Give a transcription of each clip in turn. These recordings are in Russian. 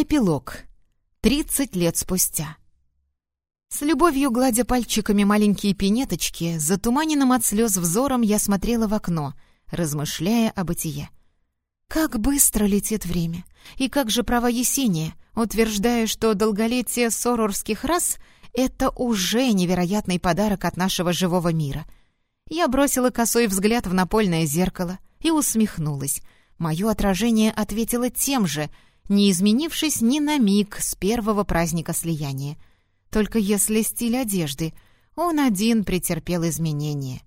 Эпилог. Тридцать лет спустя. С любовью гладя пальчиками маленькие пинеточки, затуманенным от слез взором я смотрела в окно, размышляя о бытие. Как быстро летит время, и как же права Есения, утверждая, что долголетие сорорских рас — это уже невероятный подарок от нашего живого мира. Я бросила косой взгляд в напольное зеркало и усмехнулась. Мое отражение ответило тем же — не изменившись ни на миг с первого праздника слияния. Только если стиль одежды, он один претерпел изменения.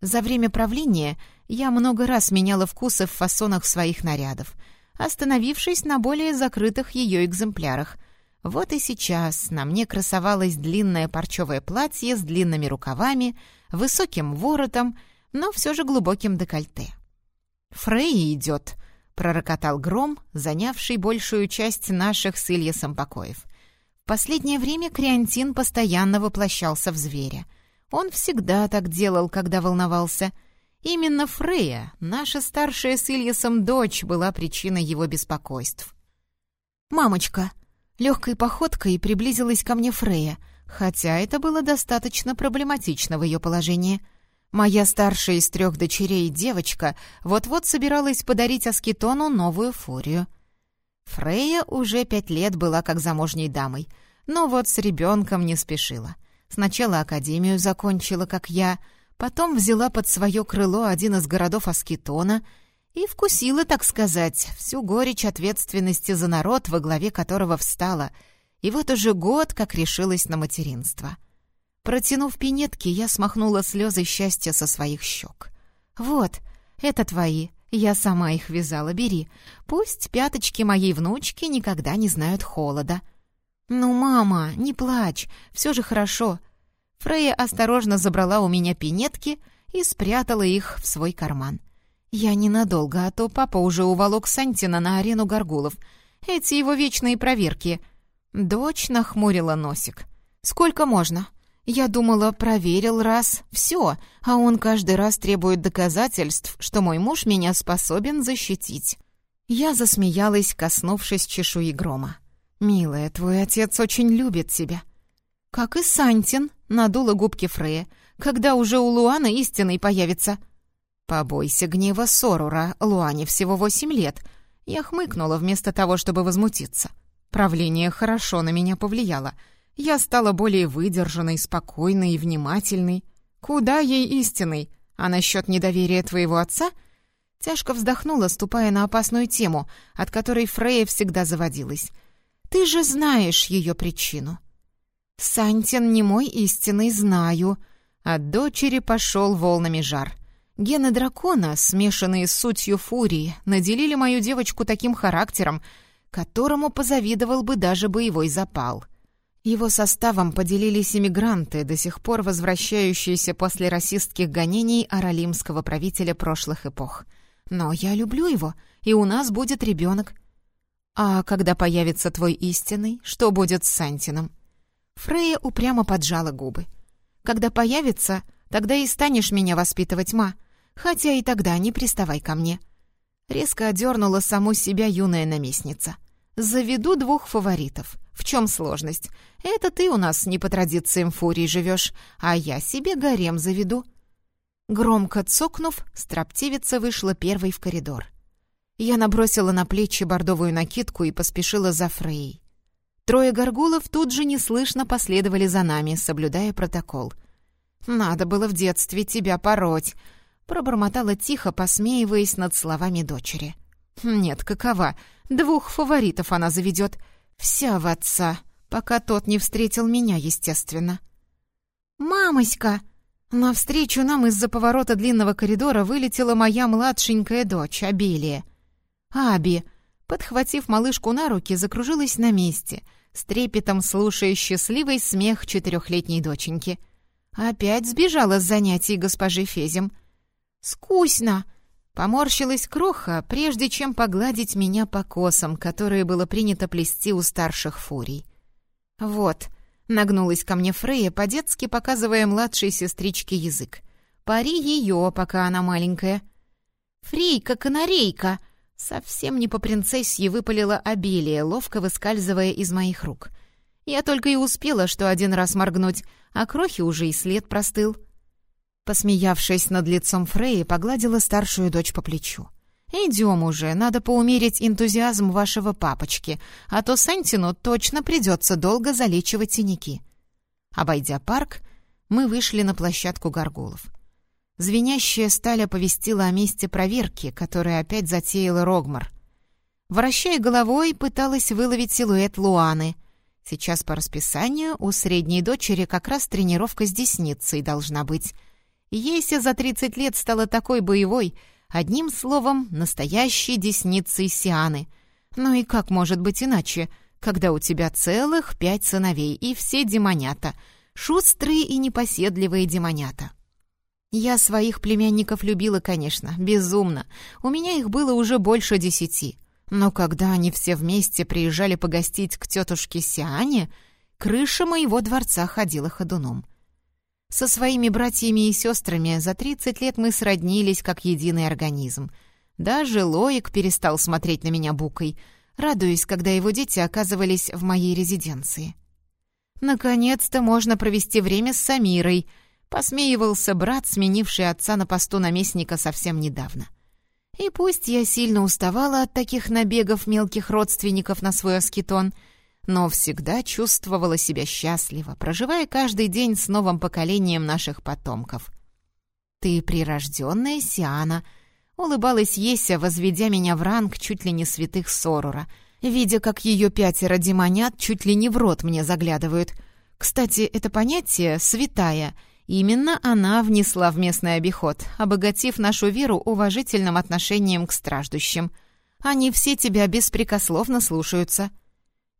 За время правления я много раз меняла вкусы в фасонах своих нарядов, остановившись на более закрытых ее экземплярах. Вот и сейчас на мне красовалось длинное парчевое платье с длинными рукавами, высоким воротом, но все же глубоким декольте. «Фрей идет», пророкотал гром, занявший большую часть наших с Ильясом покоев. В последнее время Криантин постоянно воплощался в зверя. Он всегда так делал, когда волновался. Именно Фрея, наша старшая с Ильясом дочь, была причиной его беспокойств. «Мамочка!» Легкой походкой приблизилась ко мне Фрея, хотя это было достаточно проблематично в ее положении — Моя старшая из трех дочерей девочка вот-вот собиралась подарить Аскетону новую фурию. Фрея уже пять лет была как замужней дамой, но вот с ребенком не спешила. Сначала академию закончила, как я, потом взяла под свое крыло один из городов Аскетона и вкусила, так сказать, всю горечь ответственности за народ, во главе которого встала, и вот уже год как решилась на материнство. — Протянув пинетки, я смахнула слезы счастья со своих щек. «Вот, это твои. Я сама их вязала, бери. Пусть пяточки моей внучки никогда не знают холода». «Ну, мама, не плачь, все же хорошо». Фрея осторожно забрала у меня пинетки и спрятала их в свой карман. «Я ненадолго, а то папа уже уволок Сантина на арену горгулов. Эти его вечные проверки». Дочь нахмурила носик. «Сколько можно?» Я думала, проверил раз, все, а он каждый раз требует доказательств, что мой муж меня способен защитить. Я засмеялась, коснувшись чешуи грома. «Милая, твой отец очень любит тебя». «Как и Сантин», — надула губки Фрея, «когда уже у Луана истинный появится». «Побойся гнева Сорура, Луане всего восемь лет». Я хмыкнула вместо того, чтобы возмутиться. Правление хорошо на меня повлияло — я стала более выдержанной, спокойной и внимательной. Куда ей истинной? А насчет недоверия твоего отца? Тяжко вздохнула, ступая на опасную тему, от которой Фрея всегда заводилась. Ты же знаешь ее причину. Сантин не мой истинный, знаю. От дочери пошел волнами жар. Гены дракона, смешанные с сутью фурии, наделили мою девочку таким характером, которому позавидовал бы даже боевой запал — его составом поделились иммигранты, до сих пор возвращающиеся после расистских гонений аралимского правителя прошлых эпох. Но я люблю его, и у нас будет ребенок. А когда появится твой истинный, что будет с Сантином? Фрея упрямо поджала губы. Когда появится, тогда и станешь меня воспитывать, ма. Хотя и тогда не приставай ко мне. Резко одернула саму себя юная наместница. Заведу двух фаворитов — в чем сложность? Это ты у нас не по традициям фурии живешь, а я себе гарем заведу». Громко цокнув, строптивица вышла первой в коридор. Я набросила на плечи бордовую накидку и поспешила за Фрей. Трое горгулов тут же неслышно последовали за нами, соблюдая протокол. «Надо было в детстве тебя пороть», — пробормотала тихо, посмеиваясь над словами дочери. «Нет, какова? Двух фаворитов она заведет. Вся в отца, пока тот не встретил меня, естественно. «Мамоська!» Навстречу нам из-за поворота длинного коридора вылетела моя младшенькая дочь, Абелия. Аби, подхватив малышку на руки, закружилась на месте, с трепетом слушая счастливый смех четырехлетней доченьки. Опять сбежала с занятий госпожи Фезем. «Скусно!» Поморщилась кроха, прежде чем погладить меня по косам, которые было принято плести у старших фурий. «Вот», — нагнулась ко мне Фрея, по-детски показывая младшей сестричке язык. «Пари ее, пока она маленькая». «Фрейка-канарейка!» Совсем не по принцессе выпалила обилие, ловко выскальзывая из моих рук. Я только и успела, что один раз моргнуть, а крохи уже и след простыл. Посмеявшись над лицом Фреи, погладила старшую дочь по плечу. «Идем уже, надо поумерить энтузиазм вашего папочки, а то Сантину точно придется долго залечивать синяки». Обойдя парк, мы вышли на площадку горгулов. Звенящая сталь оповестила о месте проверки, которую опять затеяла Рогмар. Вращая головой, пыталась выловить силуэт Луаны. Сейчас по расписанию у средней дочери как раз тренировка с десницей должна быть. Еся за 30 лет стала такой боевой, одним словом, настоящей десницей Сианы. Ну и как может быть иначе, когда у тебя целых пять сыновей и все демонята, шустрые и непоседливые демонята? Я своих племянников любила, конечно, безумно. У меня их было уже больше десяти. Но когда они все вместе приезжали погостить к тетушке Сиане, крыша моего дворца ходила ходуном. Со своими братьями и сестрами за 30 лет мы сроднились как единый организм. Даже Лоик перестал смотреть на меня букой, радуясь, когда его дети оказывались в моей резиденции. Наконец-то можно провести время с Самирой — Посмеивался брат, сменивший отца на посту наместника совсем недавно. И пусть я сильно уставала от таких набегов мелких родственников на свой аскетон, но всегда чувствовала себя счастливо, проживая каждый день с новым поколением наших потомков. «Ты прирожденная Сиана», — улыбалась Еся, возведя меня в ранг чуть ли не святых Сорура, видя, как ее пятеро демонят чуть ли не в рот мне заглядывают. Кстати, это понятие «святая» — Именно она внесла в местный обиход, обогатив нашу веру уважительным отношением к страждущим. Они все тебя беспрекословно слушаются.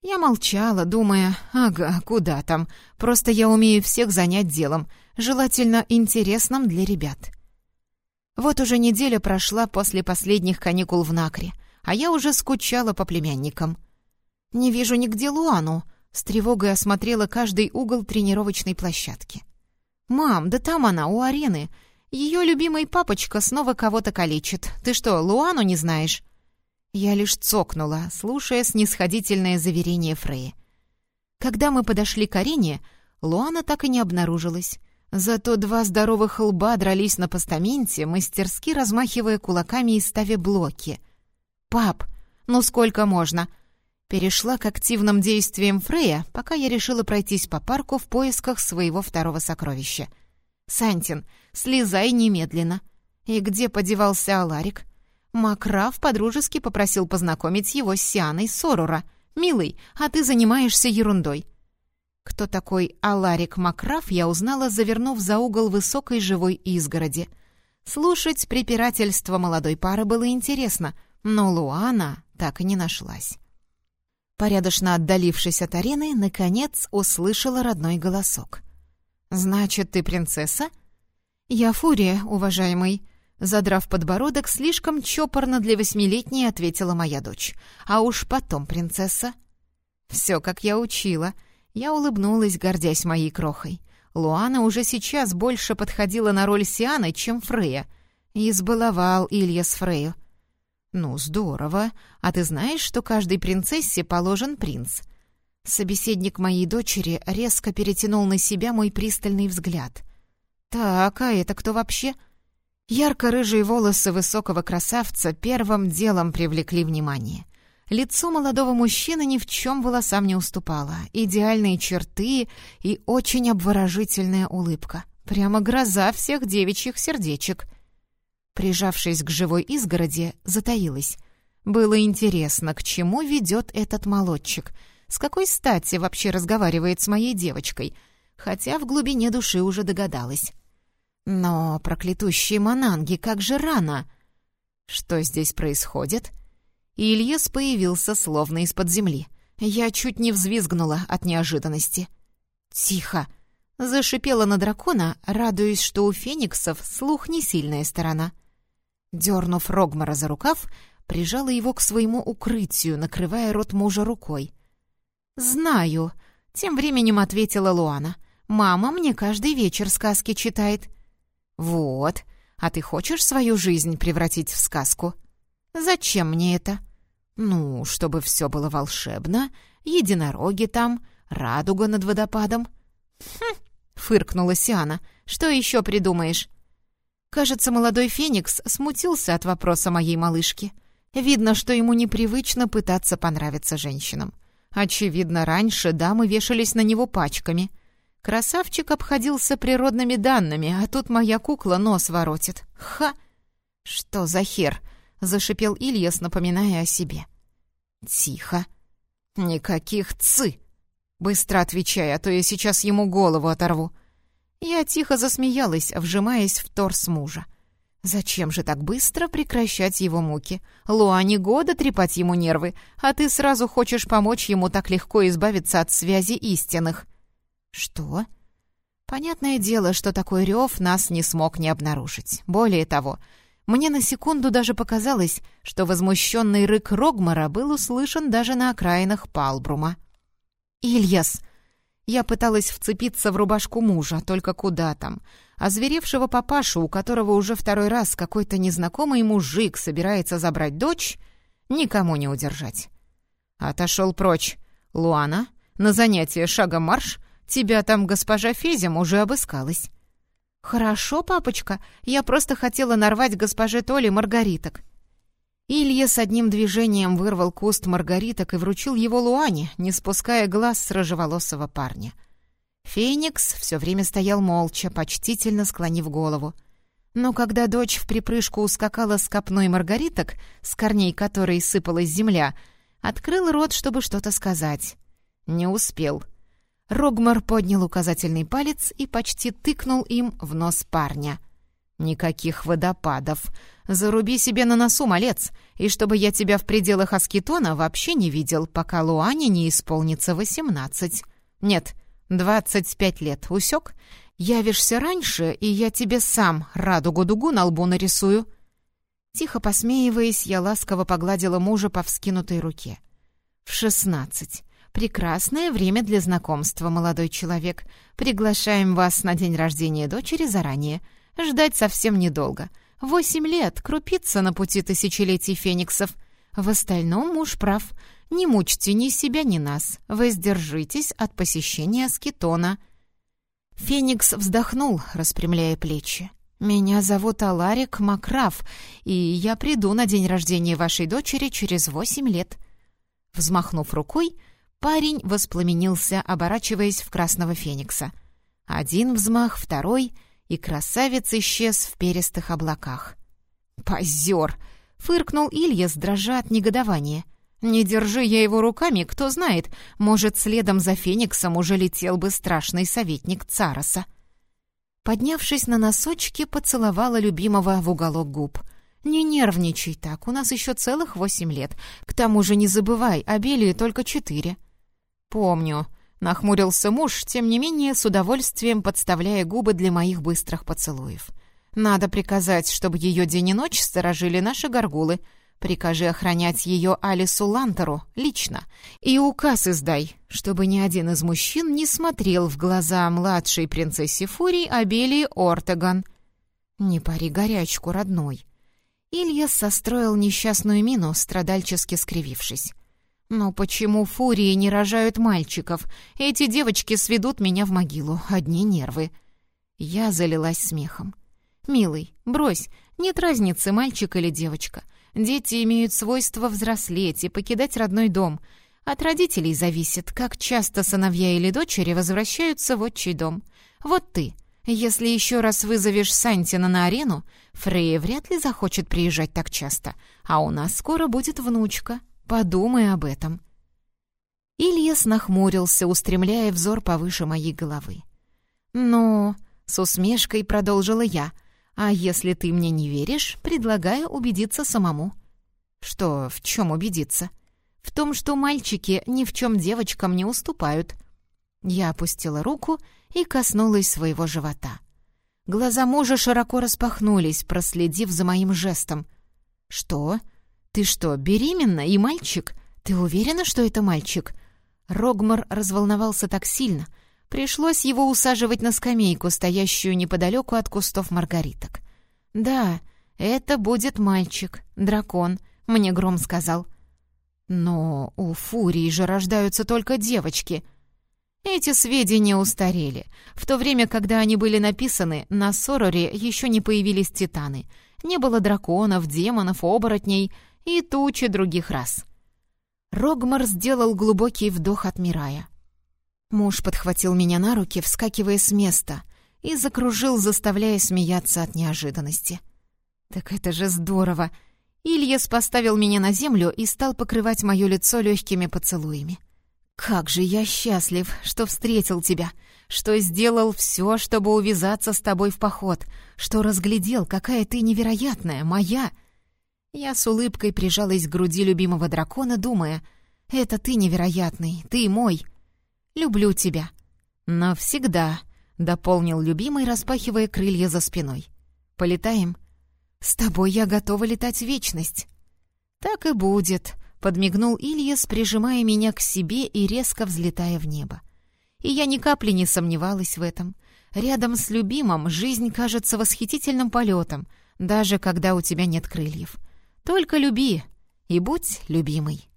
Я молчала, думая, ага, куда там, просто я умею всех занять делом, желательно интересным для ребят. Вот уже неделя прошла после последних каникул в Накре, а я уже скучала по племянникам. Не вижу нигде Луану, с тревогой осмотрела каждый угол тренировочной площадки. «Мам, да там она, у арены. Ее любимый папочка снова кого-то калечит. Ты что, Луану не знаешь?» Я лишь цокнула, слушая снисходительное заверение Фреи. Когда мы подошли к арене, Луана так и не обнаружилась. Зато два здоровых лба дрались на постаменте, мастерски размахивая кулаками и ставя блоки. «Пап, ну сколько можно?» Перешла к активным действиям Фрея, пока я решила пройтись по парку в поисках своего второго сокровища. «Сантин, слезай немедленно!» И где подевался Аларик? Макраф подружески попросил познакомить его с Сианой Сорура. «Милый, а ты занимаешься ерундой». Кто такой Аларик Макраф, я узнала, завернув за угол высокой живой изгороди. Слушать препирательство молодой пары было интересно, но Луана так и не нашлась. Порядочно отдалившись от арены, наконец услышала родной голосок. «Значит, ты принцесса?» «Я Фурия, уважаемый», Задрав подбородок, слишком чопорно для восьмилетней ответила моя дочь. «А уж потом, принцесса». «Все, как я учила». Я улыбнулась, гордясь моей крохой. Луана уже сейчас больше подходила на роль Сианы, чем Фрея. Избаловал Илья с Фрею. «Ну, здорово. А ты знаешь, что каждой принцессе положен принц?» Собеседник моей дочери резко перетянул на себя мой пристальный взгляд. «Так, а это кто вообще?» Ярко-рыжие волосы высокого красавца первым делом привлекли внимание. Лицо молодого мужчины ни в чем волосам не уступало. Идеальные черты и очень обворожительная улыбка. Прямо гроза всех девичьих сердечек — Прижавшись к живой изгороди, затаилась. Было интересно, к чему ведет этот молодчик. С какой стати вообще разговаривает с моей девочкой? Хотя в глубине души уже догадалась. Но, проклятущие мананги, как же рано! Что здесь происходит? Ильяс появился словно из-под земли. Я чуть не взвизгнула от неожиданности. «Тихо!» Зашипела на дракона, радуясь, что у фениксов слух не сильная сторона. Дернув Рогмара за рукав, прижала его к своему укрытию, накрывая рот мужа рукой. «Знаю», — тем временем ответила Луана. «Мама мне каждый вечер сказки читает». «Вот, а ты хочешь свою жизнь превратить в сказку?» «Зачем мне это?» «Ну, чтобы все было волшебно, единороги там, радуга над водопадом». «Хм!» — фыркнула Сиана. «Что еще придумаешь?» Кажется, молодой Феникс смутился от вопроса моей малышки. Видно, что ему непривычно пытаться понравиться женщинам. Очевидно, раньше дамы вешались на него пачками. Красавчик обходился природными данными, а тут моя кукла нос воротит. Ха! Что за хер? Зашипел Ильяс, напоминая о себе. Тихо. Никаких «цы». Быстро отвечай, а то я сейчас ему голову оторву. Я тихо засмеялась, вжимаясь в торс мужа. Зачем же так быстро прекращать его муки? Луане года трепать ему нервы, а ты сразу хочешь помочь ему так легко избавиться от связи истинных. Что? Понятное дело, что такой рев нас не смог не обнаружить. Более того, мне на секунду даже показалось, что возмущенный рык Рогмара был услышан даже на окраинах Палбрума. «Ильяс!» Я пыталась вцепиться в рубашку мужа, только куда там. Озверевшего папашу, у которого уже второй раз какой-то незнакомый мужик собирается забрать дочь, никому не удержать. Отошел прочь. Луана, на занятие шагом марш, тебя там госпожа Фезем уже обыскалась. «Хорошо, папочка, я просто хотела нарвать госпоже Толе маргариток». Илья с одним движением вырвал куст маргариток и вручил его Луане, не спуская глаз с рыжеволосого парня. Феникс все время стоял молча, почтительно склонив голову. Но когда дочь в припрыжку ускакала с копной маргариток, с корней которой сыпалась земля, открыл рот, чтобы что-то сказать. Не успел — Рогмар поднял указательный палец и почти тыкнул им в нос парня. «Никаких водопадов. Заруби себе на носу, малец, и чтобы я тебя в пределах Аскетона вообще не видел, пока Луане не исполнится восемнадцать. Нет, двадцать пять лет. Усек? Явишься раньше, и я тебе сам радугу-дугу на лбу нарисую». Тихо посмеиваясь, я ласково погладила мужа по вскинутой руке. «В шестнадцать. Прекрасное время для знакомства, молодой человек. Приглашаем вас на день рождения дочери заранее. Ждать совсем недолго. Восемь лет, крупица на пути тысячелетий фениксов. В остальном муж прав. Не мучьте ни себя, ни нас. Воздержитесь от посещения скитона. Феникс вздохнул, распрямляя плечи. «Меня зовут Аларик Макраф, и я приду на день рождения вашей дочери через восемь лет». Взмахнув рукой, Парень воспламенился, оборачиваясь в красного феникса. Один взмах, второй, и красавец исчез в перистых облаках. «Позер!» — фыркнул Илья, дрожа от негодования. «Не держи я его руками, кто знает, может, следом за фениксом уже летел бы страшный советник Цароса». Поднявшись на носочки, поцеловала любимого в уголок губ. «Не нервничай так, у нас еще целых восемь лет. К тому же не забывай, Абелии только четыре». «Помню», — нахмурился муж, тем не менее с удовольствием подставляя губы для моих быстрых поцелуев. «Надо приказать, чтобы ее день и ночь сторожили наши горгулы. Прикажи охранять ее Алису Лантеру лично. И указ издай, чтобы ни один из мужчин не смотрел в глаза младшей принцессе Фурии Абелии Ортеган. Не пари горячку, родной». Илья состроил несчастную мину, страдальчески скривившись. Но почему фурии не рожают мальчиков? Эти девочки сведут меня в могилу, одни нервы. Я залилась смехом. «Милый, брось, нет разницы, мальчик или девочка. Дети имеют свойство взрослеть и покидать родной дом. От родителей зависит, как часто сыновья или дочери возвращаются в отчий дом. Вот ты, если еще раз вызовешь Сантина на арену, Фрейя вряд ли захочет приезжать так часто, а у нас скоро будет внучка». Подумай об этом». Ильяс нахмурился, устремляя взор повыше моей головы. «Но...» — с усмешкой продолжила я. «А если ты мне не веришь, предлагаю убедиться самому». «Что, в чем убедиться?» «В том, что мальчики ни в чем девочкам не уступают». Я опустила руку и коснулась своего живота. Глаза мужа широко распахнулись, проследив за моим жестом. «Что?» «Ты что, беременна и мальчик? Ты уверена, что это мальчик?» Рогмар разволновался так сильно. Пришлось его усаживать на скамейку, стоящую неподалеку от кустов маргариток. «Да, это будет мальчик, дракон, мне Гром сказал. Но у Фурии же рождаются только девочки. Эти сведения устарели. В то время, когда они были написаны, на Сороре еще не появились титаны. Не было драконов, демонов, оборотней и тучи других рас. Рогмар сделал глубокий вдох, отмирая. Муж подхватил меня на руки, вскакивая с места, и закружил, заставляя смеяться от неожиданности. «Так это же здорово!» Ильяс поставил меня на землю и стал покрывать мое лицо легкими поцелуями. «Как же я счастлив, что встретил тебя, что сделал все, чтобы увязаться с тобой в поход, что разглядел, какая ты невероятная, моя!» Я с улыбкой прижалась к груди любимого дракона, думая, «Это ты невероятный, ты мой!» Люблю тебя». «Навсегда», — дополнил любимый, распахивая крылья за спиной. «Полетаем?» «С тобой я готова летать в вечность». «Так и будет», — подмигнул Ильяс, прижимая меня к себе и резко взлетая в небо. И я ни капли не сомневалась в этом. Рядом с любимым жизнь кажется восхитительным полетом, даже когда у тебя нет крыльев. Только люби и будь любимой.